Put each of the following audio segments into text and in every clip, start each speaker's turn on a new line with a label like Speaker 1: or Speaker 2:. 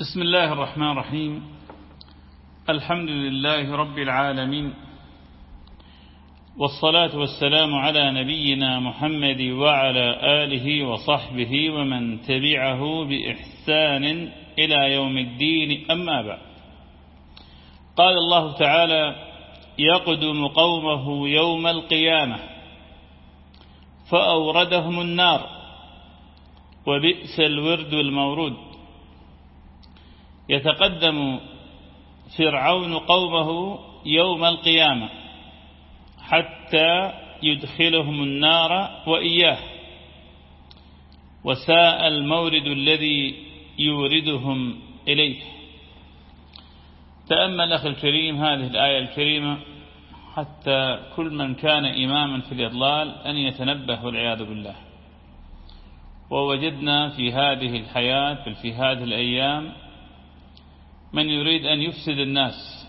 Speaker 1: بسم الله الرحمن الرحيم. الحمد لله رب العالمين. والصلاة والسلام على نبينا محمد وعلى آله وصحبه ومن تبعه بإحسان إلى يوم الدين. أما بعد. قال الله تعالى يقدم قومه يوم القيامة. فأوردهم النار. وبئس الورد المورود. يتقدم فرعون قومه يوم القيامة حتى يدخلهم النار وإياه. وساء المورد الذي يوردهم إليه. تأمل أخي الكريم هذه الآية الكريمة حتى كل من كان إماما في الإضلال أن يتنبه والعياذ بالله. ووجدنا في هذه الحياة بل في هذه الأيام من يريد أن يفسد الناس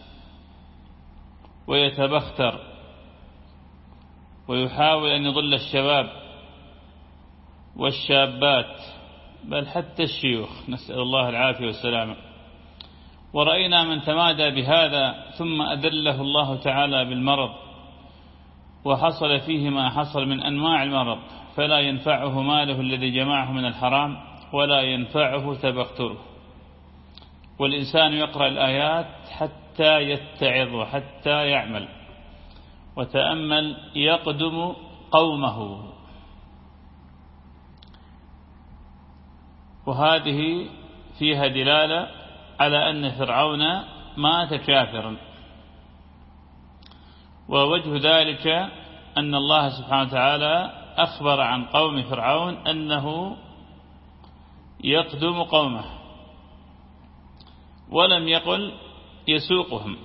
Speaker 1: ويتبختر ويحاول أن يضل الشباب والشابات بل حتى الشيوخ. نسأل الله العافية والسلامة ورأينا من تمادى بهذا ثم أدله الله تعالى بالمرض وحصل فيه ما حصل من أنواع المرض فلا ينفعه ماله الذي جمعه من الحرام ولا ينفعه تبختره. والإنسان يقرأ الآيات حتى يتعظ وحتى يعمل. وتأمل يقدم قومه. وهذه فيها دلالة على أن فرعون مات كافرا. ووجه ذلك أن الله سبحانه وتعالى أخبر عن قوم فرعون أنه يقدم قومه. ولم يقل يسوقهم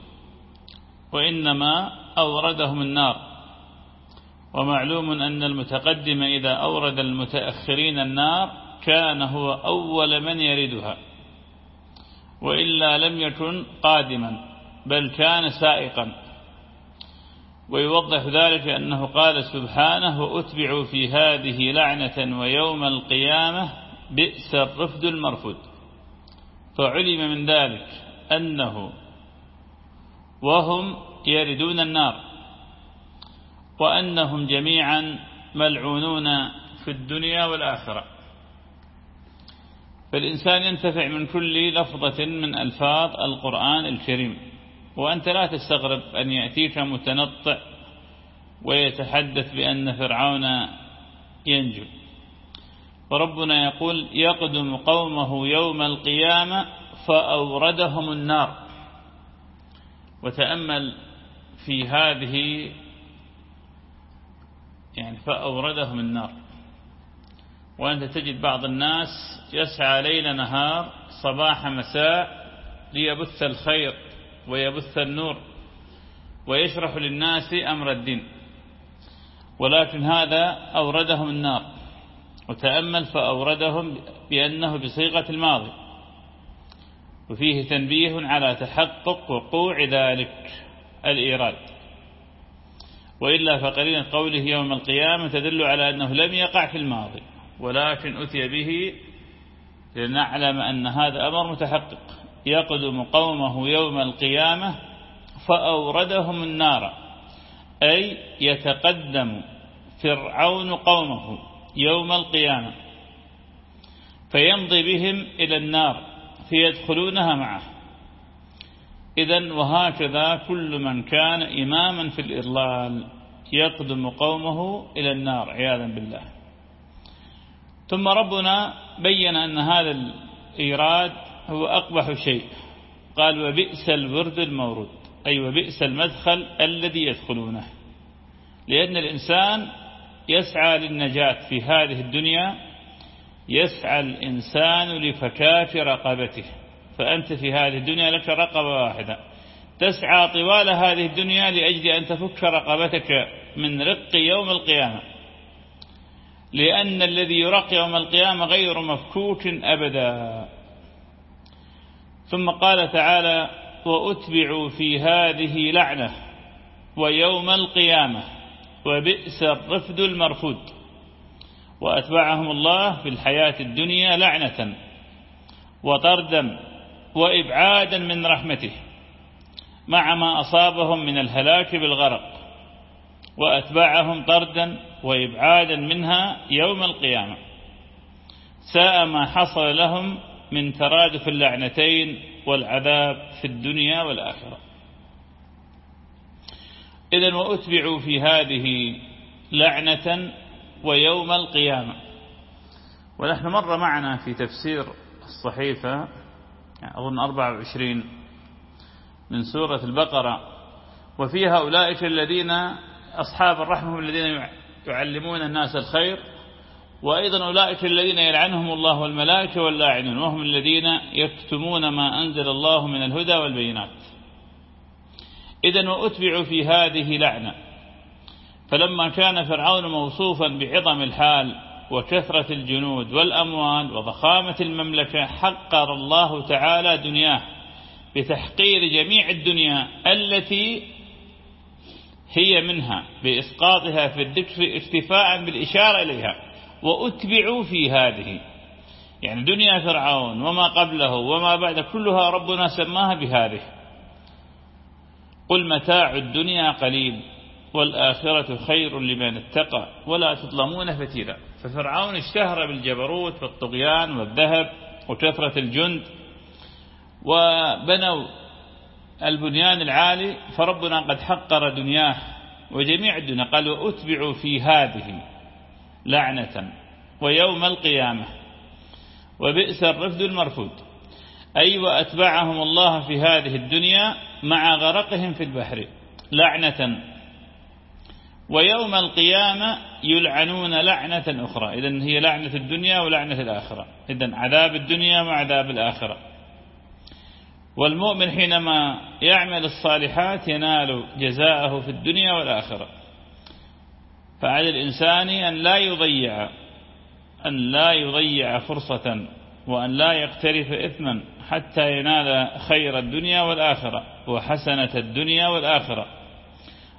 Speaker 1: وإنما أوردهم النار. ومعلوم أن المتقدم إذا أورد المتأخرين النار كان هو أول من يردها وإلا لم يكن قادما بل كان سائقا. ويوضح ذلك أنه قال سبحانه وأتبعوا في هذه لعنة ويوم القيامة بئس الرفد المرفود. فعلم من ذلك أنه وهم يردون النار وأنهم جميعا ملعونون في الدنيا والآخرة. فالإنسان ينتفع من كل لفظة من ألفاظ القرآن الكريم وأنت لا تستغرب أن يأتيك متنطع ويتحدث بأن فرعون ينجو. وربنا يقول يقدم قومه يوم القيامة فأوردهم النار. وتأمل في هذه يعني فأوردهم النار. وأنت تجد بعض الناس يسعى ليل نهار صباح مساء ليبث الخير ويبث النور ويشرح للناس أمر الدين. ولكن هذا أوردهم النار. وتأمل فأوردهم بأنه بصيغة الماضي. وفيه تنبيه على تحقق وقوع ذلك الإيراد. وإلا فقرينة قوله يوم القيامة تدل على أنه لم يقع في الماضي ولكن أتي به لنعلم أن هذا أمر متحقق. يقدم قومه يوم القيامة فأوردهم النار أي يتقدم فرعون قومه. يوم القيامة فيمضي بهم إلى النار فيدخلونها معه. إذا وهكذا كل من كان إماما في الإضلال يقدم قومه إلى النار عياذا بالله. ثم ربنا بين أن هذا الإيراد هو أقبح شيء. قال وبئس الورد المورود. أي وبئس المدخل الذي يدخلونه. لأن الإنسان يسعى للنجاة في هذه الدنيا يسعى الإنسان لفكاك رقبته. فأنت في هذه الدنيا لك رقبة واحدة. تسعى طوال هذه الدنيا لأجل أن تفك رقبتك من رق يوم القيامة. لأن الذي يرق يوم القيامة غير مفكوك أبدا. ثم قال تعالى وأتبعوا في هذه لعنة ويوم القيامة. وبئس الرفد المرفود. وأتبعهم الله في الحياة الدنيا لعنة وطردا وإبعادا من رحمته مع ما أصابهم من الهلاك بالغرق. وأتبعهم طردا وإبعادا منها يوم القيامة. ساء ما حصل لهم من ترادف اللعنتين والعذاب في الدنيا والآخرة. إذا وأتبعوا في هذه لعنة ويوم القيامة. ونحن مر معنا في تفسير الصحيفة أظن 24 من سورة البقرة. وفيها أولئك الذين أصحاب الرحمة الذين يعلمون الناس الخير. وأيضا أولئك الذين يلعنهم الله والملائكة واللاعنون وهم الذين يكتمون ما أنزل الله من الهدى والبينات. إذا وأتبعوا في هذه لعنة. فلما كان فرعون موصوفا بعظم الحال وكثرة الجنود والأموال وضخامة المملكة حقر الله تعالى دنياه بتحقير جميع الدنيا التي هي منها بإسقاطها في الذكر اكتفاء بالإشارة إليها. وأتبعوا في هذه. يعني دنيا فرعون وما قبله وما بعد كلها ربنا سماها بهذه. قل متاع الدنيا قليل والآخرة خير لمن اتقى ولا تظلمون فتيلا. ففرعون اشتهر بالجبروت والطغيان والذهب وكثرة الجند وبنوا البنيان العالي فربنا قد حقر دنياه وجميع الدنيا قال وأتبعوا في هذه لعنة ويوم القيامة وبئس الرفد المرفود. أي وأتبعهم الله في هذه الدنيا مع غرقهم في البحر لعنة. ويوم القيامة يلعنون لعنة أخرى إذن هي لعنة الدنيا ولعنة الآخرة. إذن عذاب الدنيا وعذاب الآخرة. والمؤمن حينما يعمل الصالحات ينال جزاءه في الدنيا والآخرة. فعلى الإنسان أن لا يضيع أن لا يضيع فرصة وأن لا يقترف إثما. حتى ينال خير الدنيا والآخرة وحسنة الدنيا والآخرة.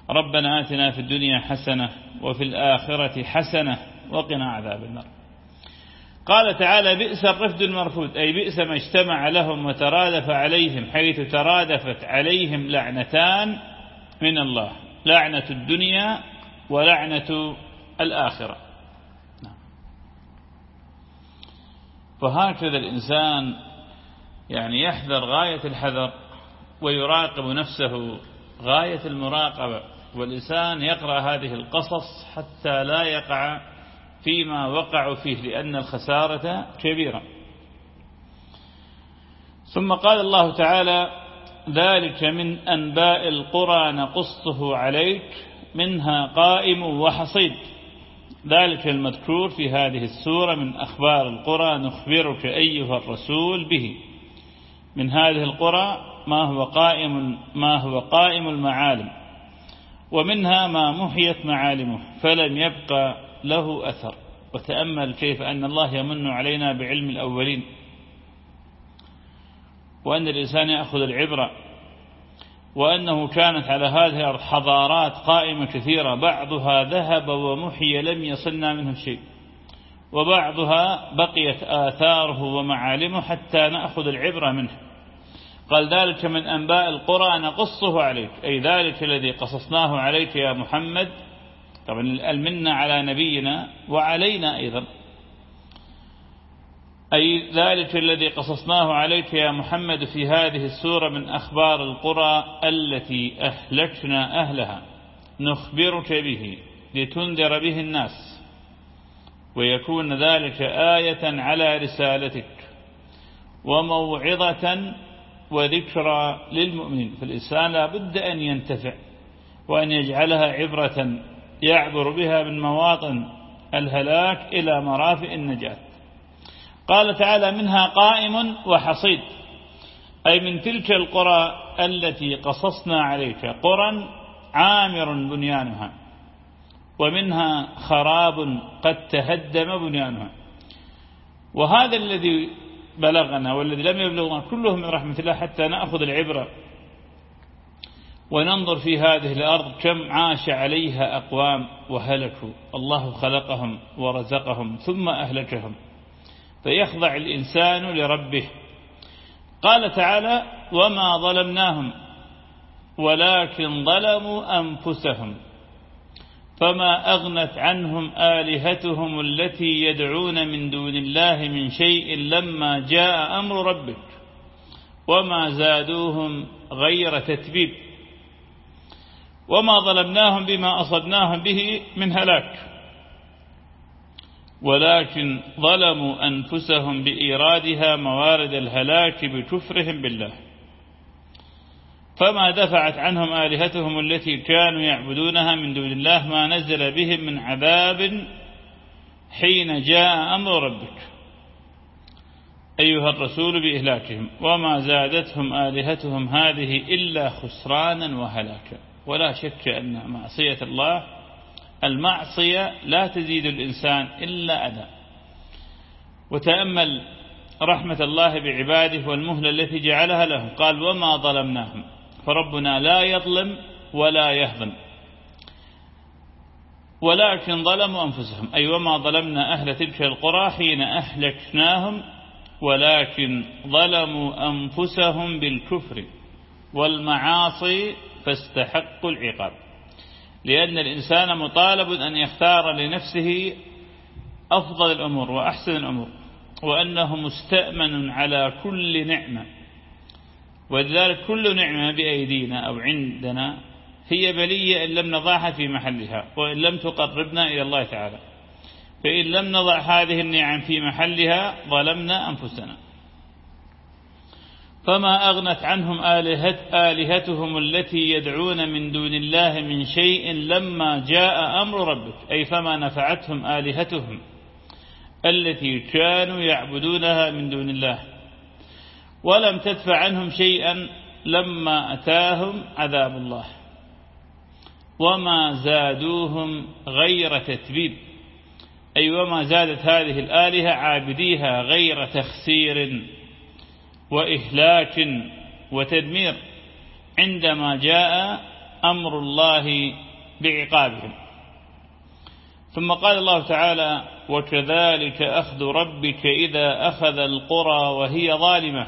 Speaker 1: ربنا آتنا في الدنيا حسنة وفي الآخرة حسنة وقنا عذاب النار. قال تعالى بئس الرفد المرفود أي بئس ما اجتمع لهم وترادف عليهم حيث ترادفت عليهم لعنتان من الله لعنة الدنيا ولعنة الآخرة. فهكذا الإنسان يعني يحذر غاية الحذر ويراقب نفسه غاية المراقبة والإنسان يقرأ هذه القصص حتى لا يقع فيما وقعوا فيه لأن الخسارة كبيرة. ثم قال الله تعالى ذلك من أنباء القرى نقصه عليك منها قائم وحصيد. ذلك المذكور في هذه السورة من أخبار القرى نخبرك أيها الرسول به. من هذه القرى ما هو قائم ما هو قائم المعالم ومنها ما محيت معالمه فلم يبقى له أثر. وتأمل كيف أن الله يمن علينا بعلم الأولين. وأن الإنسان يأخذ العبرة. وأنه كانت على هذه الأرض حضارات قائمة كثيرة. بعضها ذهب ومحي لم يصلنا منه شيء. وبعضها بقيت آثاره ومعالمه حتى نأخذ العبرة منه. قال ذلك من أنباء القرى نقصه عليك. أي ذلك الذي قصصناه عليك يا محمد. طبعا المنة على نبينا وعلينا أيضا. أي ذلك الذي قصصناه عليك يا محمد في هذه السورة من أخبار القرى التي أهلكنا أهلها. نخبرك به لتنذر به الناس. ويكون ذلك آية على رسالتك. وموعظة وذكرى للمؤمنين. فالإنسان لا بد أن ينتفع وأن يجعلها عبرة يعبر بها من مواطن الهلاك إلى مرافئ النجاة. قال تعالى منها قائم وحصيد. أي من تلك القرى التي قصصنا عليك. قرى عامر بنيانها ومنها خراب قد تهدم بنيانها. وهذا الذي بلغنا والذي لم يبلغنا كله من رحمة الله حتى نأخذ العبرة. وننظر في هذه الأرض كم عاش عليها أقوام وهلكوا. الله خلقهم ورزقهم ثم أهلكهم. فيخضع الإنسان لربه. قال تعالى وما ظلمناهم ولكن ظلموا أنفسهم. فما أغنت عنهم آلهتهم التي يدعون من دون الله من شيء لما جاء أمر ربك وما زادوهم غير تتبيب. وما ظلمناهم بما أصبناهم به من هلاك. ولكن ظلموا أنفسهم بإيرادها موارد الهلاك بكفرهم بالله. فما دفعت عنهم آلهتهم التي كانوا يعبدونها من دون الله ما نزل بهم من عذاب حين جاء أمر ربك. أيها الرسول بإهلاكهم وما زادتهم آلهتهم هذه إلا خسرانا وهلاكا. ولا شك أن معصية الله المعصية لا تزيد الإنسان إلا أذى. وتأمل رحمة الله بعباده والمهلة التي جعلها لهم. قال وما ظلمناهم. فربنا لا يظلم ولا يهضم ولكن ظلموا أنفسهم. أي وما ظلمنا أهل تلك القرى حين أهلكناهم ولكن ظلموا أنفسهم بالكفر والمعاصي فاستحقوا العقاب. لأن الإنسان مطالب أن يختار لنفسه أفضل الأمور وأحسن الأمور وأنه مستأمن على كل نعمة. ولذلك كل نعمة بأيدينا أو عندنا هي بلية إن لم نضعها في محلها وإن لم تقربنا إلى الله تعالى. فإن لم نضع هذه النعم في محلها ظلمنا أنفسنا. فما أغنت عنهم آلهت آلهتهم التي يدعون من دون الله من شيء لما جاء أمر ربك. أي فما نفعتهم آلهتهم التي كانوا يعبدونها من دون الله. ولم تدفع عنهم شيئا لما أتاهم عذاب الله. وما زادوهم غير تتبيب. أي وما زادت هذه الآلهة عابديها غير تخسير وإهلاك وتدمير عندما جاء أمر الله بعقابهم. ثم قال الله تعالى وكذلك أخذ ربك إذا أخذ القرى وهي ظالمة.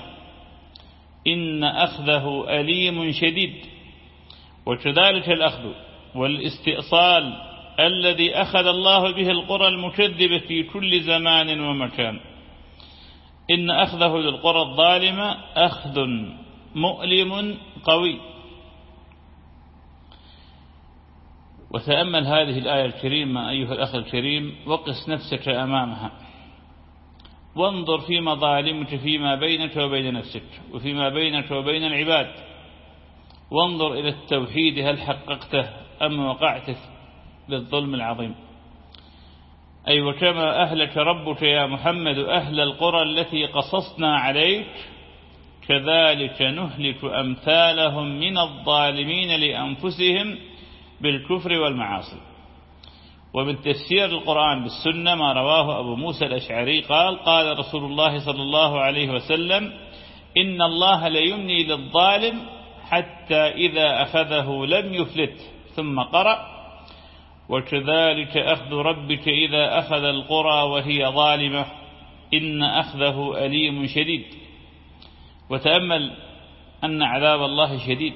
Speaker 1: إن أخذه أليم شديد. وكذلك الأخذ والاستئصال الذي أخذ الله به القرى المكذبة في كل زمان ومكان. إن أخذه للقرى الظالمة أخذ مؤلم قوي. وتأمل هذه الآية الكريمة أيها الأخ الكريم وقس نفسك أمامها. وانظر في مظالمك فيما بينك وبين نفسك وفيما بينك وبين العباد. وانظر إلى التوحيد هل حققته أم وقعت بالظلم العظيم. أي وكما أهلك ربك يا محمد أهل القرى التي قصصنا عليك كذلك نهلك أمثالهم من الظالمين لأنفسهم بالكفر والمعاصي. ومن تفسير القرآن بالسنة ما رواه أبو موسى الأشعري قال قال رسول الله صلى الله عليه وسلم إن الله ليمني للظالم حتى إذا أخذه لم يفلت ثم قرأ وكذلك أخذ ربك إذا أخذ القرى وهي ظالمة إن أخذه أليم شديد. وتأمل أن عذاب الله شديد.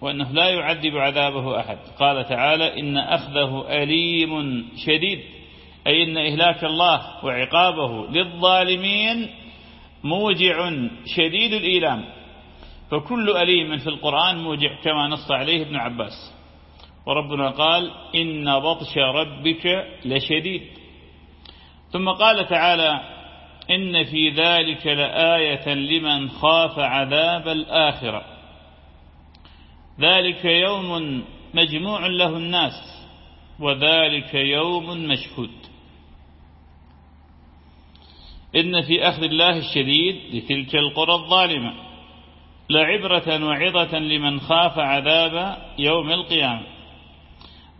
Speaker 1: وأنه لا يعذب عذابه أحد. قال تعالى إن أخذه أليم شديد. أي إن إهلاك الله وعقابه للظالمين موجع شديد الإيلام. فكل أليم في القرآن موجع كما نص عليه ابن عباس. وربنا قال إن بطش ربك لشديد. ثم قال تعالى إن في ذلك لآية لمن خاف عذاب الآخرة. ذلك يوم مجموع له الناس وذلك يوم مشهود. إن في أخذ الله الشديد لتلك القرى الظالمة لعبرة وعظة لمن خاف عذاب يوم القيامة.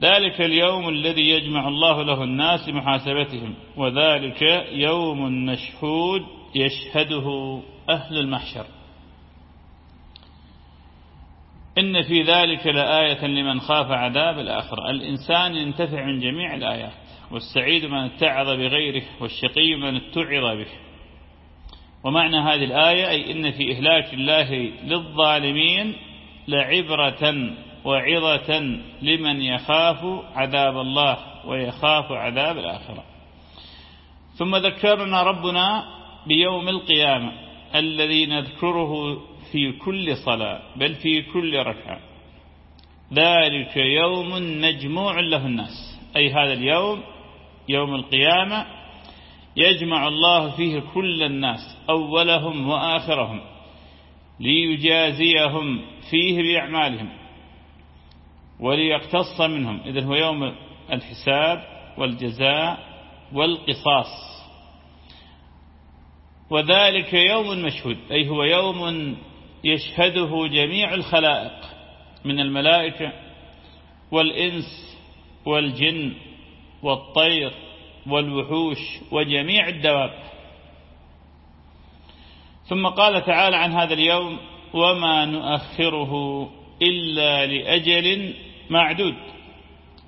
Speaker 1: ذلك اليوم الذي يجمع الله له الناس لمحاسبتهم وذلك يوم مشهود يشهده أهل المحشر. إن في ذلك لآية لمن خاف عذاب الآخرة. الإنسان ينتفع من جميع الآيات والسعيد من اتعظ بغيره والشقي من اتعظ به. ومعنى هذه الآية أي إن في إهلاك الله للظالمين لعبرة وعظة لمن يخاف عذاب الله ويخاف عذاب الآخرة. ثم ذكرنا ربنا بيوم القيامة الذي نذكره في كل صلاة بل في كل ركعة. ذلك يوم مجموع له الناس. أي هذا اليوم يوم القيامة يجمع الله فيه كل الناس أولهم وآخرهم ليجازيهم فيه بأعمالهم وليقتص منهم. إذن هو يوم الحساب والجزاء والقصاص. وذلك يوم مشهود أي هو يوم يشهده جميع الخلائق من الملائكة والإنس والجن والطير والوحوش وجميع الدواب. ثم قال تعالى عن هذا اليوم وما نؤخره إلا لأجل معدود.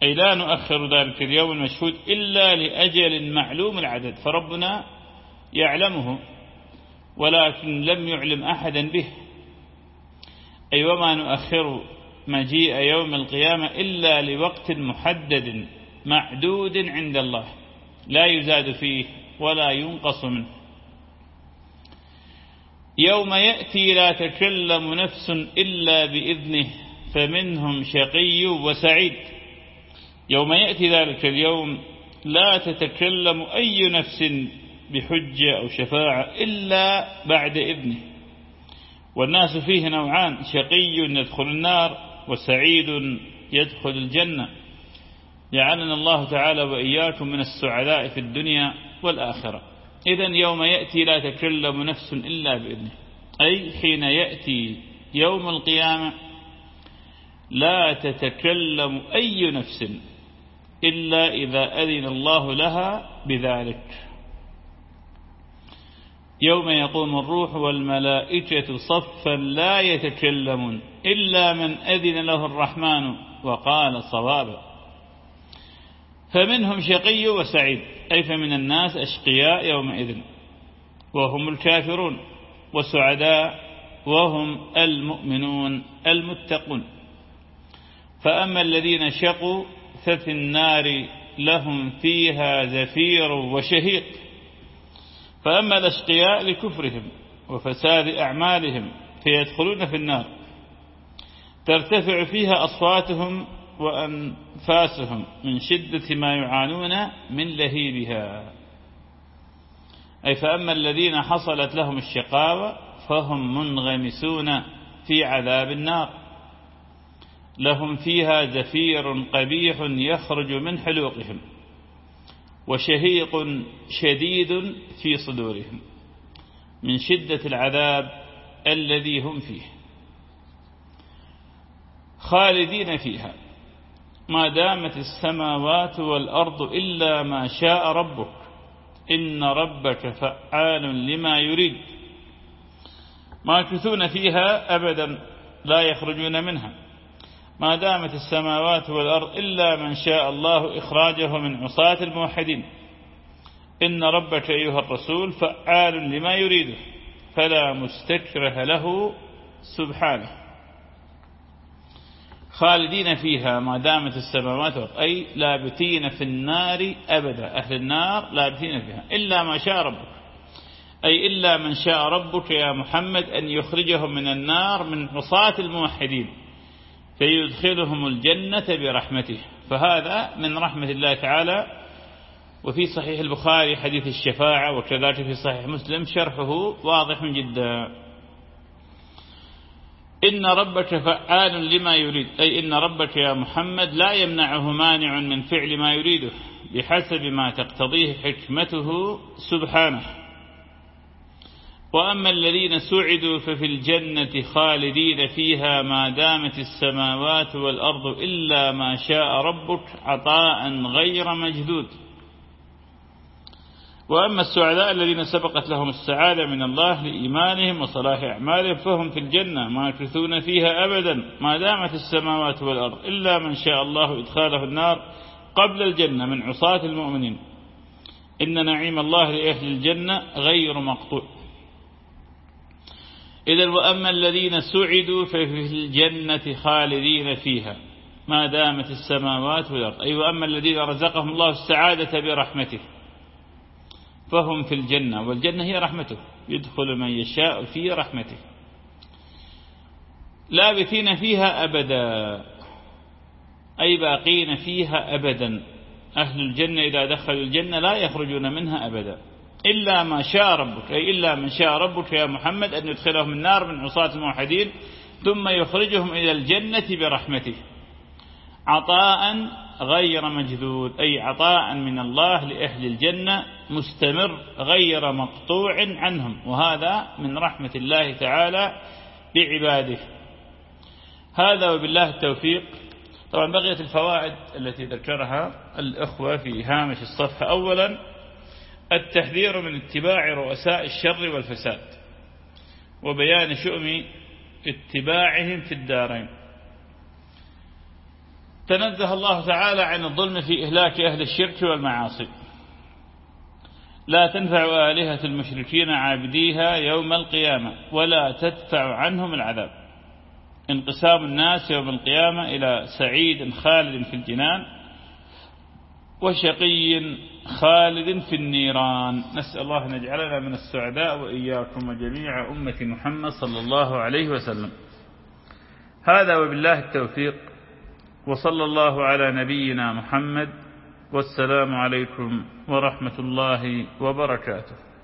Speaker 1: أي لا نؤخر ذلك اليوم المشهود إلا لأجل معلوم العدد. فربنا يعلمه ولكن لم يعلم أحدا به. أي وما نؤخر مجيء يوم القيامة إلا لوقت محدد معدود عند الله لا يزاد فيه ولا ينقص منه. يوم يأتي لا تكلم نفس إلا بإذنه فمنهم شقي وسعيد. يوم يأتي ذلك اليوم لا تتكلم أي نفس بحجة أو شفاعة إلا بعد إذنه. والناس فيه نوعان شقي يدخل النار وسعيد يدخل الجنة. جعلنا الله تعالى وإياكم من السعداء في الدنيا والآخرة. إذا يوم يأتي لا تكلم نفس إلا بإذنه. أي حين يأتي يوم القيامة لا تتكلم أي نفس إلا إذا أذن الله لها بذلك. يوم يقوم الروح والملائكة صفا لا يتكلمون إلا من أذن له الرحمن وقال صوابا فمنهم شقي وسعيد أي فمن الناس أشقياء يومئذ وهم الكافرون وسعداء وهم المؤمنون المتقون. فأما الذين شقوا ففي النار لهم فيها زفير وشهيق. فأما الأشقياء لكفرهم وفساد أعمالهم فيدخلون في النار ترتفع فيها أصواتهم وأنفاسهم من شدة ما يعانون من لهيبها. أي فأما الذين حصلت لهم الشقاوة فهم منغمسون في عذاب النار. لهم فيها زفير قبيح يخرج من حلوقهم. وشهيق شديد في صدورهم من شدة العذاب الذي هم فيه. خالدين فيها. ما دامت السماوات والأرض إلا ما شاء ربك. إن ربك فعال لما يريد. ماكثون فيها أبدا لا يخرجون منها. ما دامت السماوات والأرض إلا من شاء الله إخراجه من عصاة الموحدين. إن ربك أيها الرسول فعال لما يريده فلا مستكره له سبحانه. خالدين فيها ما دامت السماوات أي لابتين في النار أبدا أهل النار لابتين فيها إلا ما شاء ربك. أي إلا من شاء ربك يا محمد أن يخرجهم من النار من عصاة الموحدين. فيدخلهم الجنة برحمته. فهذا من رحمة الله تعالى. وفي صحيح البخاري حديث الشفاعة وكذلك في صحيح مسلم شرحه واضح جدا. إن ربك فعال لما يريد. أي إن ربك يا محمد لا يمنعه مانع من فعل ما يريده بحسب ما تقتضيه حكمته سبحانه. وأما الذين سعدوا ففي الجنة خالدين فيها ما دامت السماوات والأرض إلا ما شاء ربك عطاء غير مجدود. وأما السعداء الذين سبقت لهم السعادة من الله لإيمانهم وصلاح أعمالهم فهم في الجنة ما يكثون فيها أبدا. ما دامت السماوات والأرض إلا من شاء الله إدخاله النار قبل الجنة من عصاة المؤمنين. إن نعيم الله لأهل الجنة غير مقطوع. إذا وأما الذين سعدوا ففي الجنة خالدين فيها. ما دامت السماوات والأرض. أي وأما الذين رزقهم الله السعادة برحمته. فهم في الجنة. والجنة هي رحمته. يدخل من يشاء في رحمته. لابثين فيها أبدا. أي باقين فيها أبدا. أهل الجنة إذا دخلوا الجنة لا يخرجون منها أبدا. إلا ما شاء ربك أي إلا من شاء ربك يا محمد أن يدخلهم النار من عصاة الموحدين ثم يخرجهم إلى الجنة برحمته. عطاء غير مجذود أي عطاء من الله لأهل الجنة مستمر غير مقطوع عنهم وهذا من رحمة الله تعالى بعباده هذا وبالله التوفيق. طبعا بقيت الفوائد التي ذكرها الأخوة في هامش الصفحة أولا. التحذير من اتباع رؤساء الشر والفساد وبيان شؤم اتباعهم في الدارين. تنزه الله تعالى عن الظلم في إهلاك أهل الشرك والمعاصي. لا تنفع آلهة المشركين عابديها يوم القيامة ولا تدفع عنهم العذاب. انقسام الناس يوم القيامة إلى سعيد خالد في الجنان وشقي خالد في النيران. نسأل الله أن يجعلنا من السعداء وإياكم وجميع أمة محمد صلى الله عليه وسلم. هذا وبالله التوفيق وصلى الله على نبينا محمد والسلام عليكم ورحمة الله وبركاته.